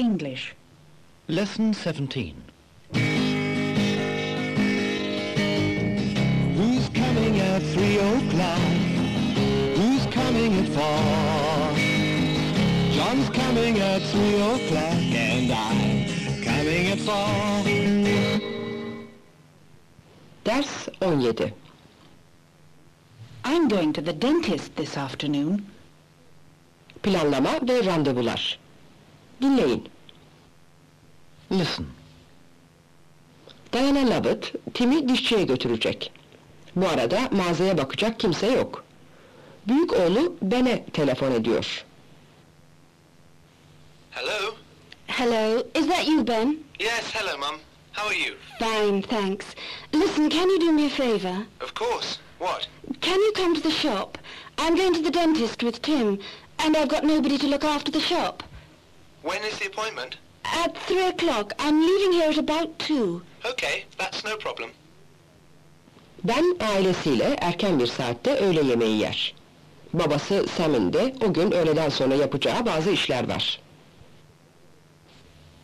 English. Lesson 17. Who's coming at three o'clock? Who's coming at four? John's coming at three o'clock and I'm coming at four. Ders 17. I'm going to the dentist this afternoon. Planlama ve randevular. Dinleyin. Listen. Diana Lovett, Tim'i dişçiye götürecek. Bu arada mağazaya bakacak kimse yok. Büyük oğlu Ben'e telefon ediyor. Hello? Hello, is that you, Ben? Yes, hello, Mum. How are you? Fine, thanks. Listen, can you do me a favour? Of course. What? Can you come to the shop? I'm going to the dentist with Tim, and I've got nobody to look after the shop. When is the appointment? At three o'clock. I'm leaving here at about two. Okay, that's no problem. Ben ailesiyle erken bir saatte öğle yemeği yer. Babası Sam'in de o gün öğleden sonra yapacağı bazı işler var.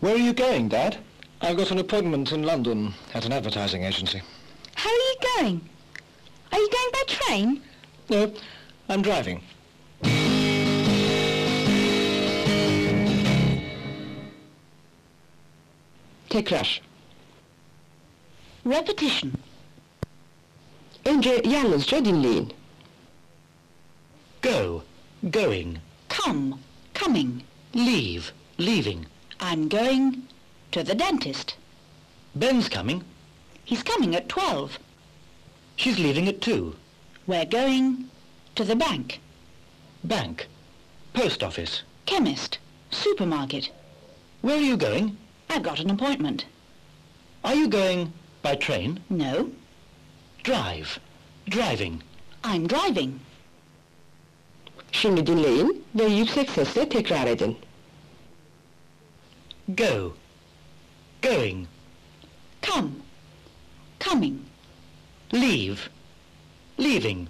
Where are you going, Dad? I've got an appointment in London at an advertising agency. How are you going? Are you going by train? No, I'm driving. Tekrar. Repetition. Önce yalnızca dinleyin. Go. Going. Come. Coming. Leave. Leaving. I'm going to the dentist. Ben's coming. He's coming at twelve. She's leaving at two. We're going to the bank. Bank. Post office. Chemist. Supermarket. Where are you going? I've got an appointment. Are you going by train? No, Drive. Driving. I'm driving. Şimdi dinleyin ve yüksek sesle tekrar edin. Go. Going. Come. Coming. Leave. Leaving.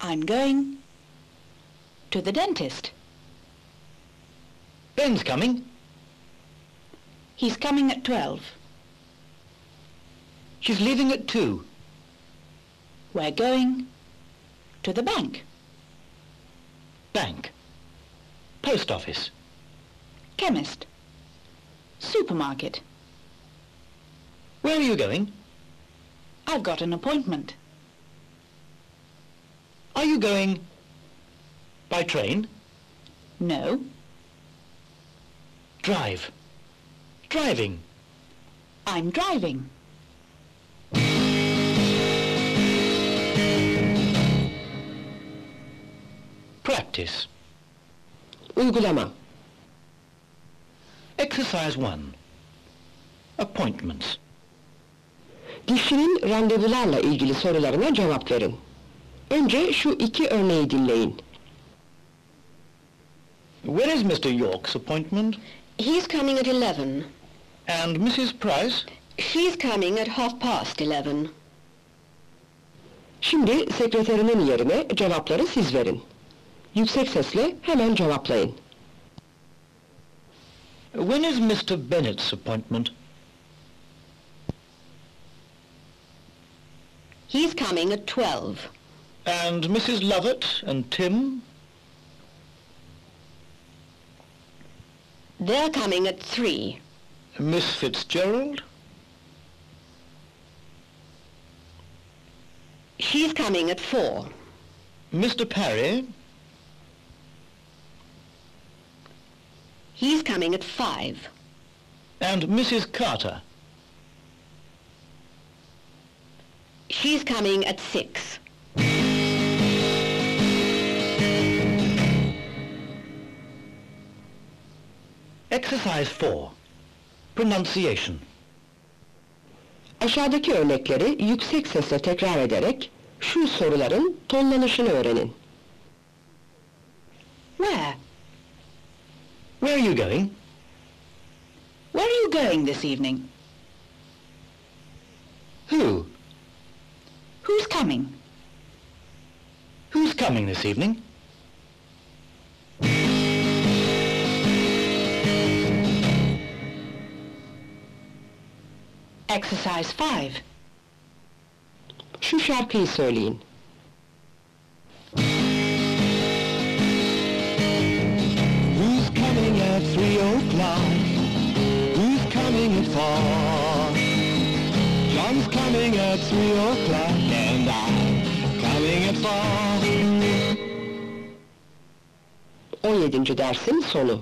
I'm going to the dentist. Ben's coming. He's coming at twelve. She's leaving at two. We're going to the bank. Bank. Post office. Chemist. Supermarket. Where are you going? I've got an appointment. Are you going by train? No, Drive. Driving. I'm driving. Practice. Uygulama. Exercise 1. Appointments. Dişçinin randevularla ilgili sorularına cevap verin. Önce şu iki örneği dinleyin. Where is Mr. York's appointment? He's coming at eleven. And Mrs. Price? She's coming at half past eleven. Şimdi sekreterinin yerine cevapları siz verin. Yüksek sesle hemen cevaplayın. When is Mr. Bennett's appointment? He's coming at twelve. And Mrs. Lovett and Tim? They're coming at three. Miss Fitzgerald? She's coming at four. Mr. Parry? He's coming at five. And Mrs. Carter? She's coming at six. Exercise 4. Pronunciation. Aşağıdaki örnekleri yüksek sesle tekrar ederek şu soruların tonlanışını öğrenin. Where? Where are you going? Where are you going this evening? Who? Who's coming? Who's coming this evening? Exercise 5. Şu şarkıyı söyleyin. Who's coming at three o'clock? Who's coming at four? John's coming at three o'clock and I'm coming at four. 17. dersin sonu.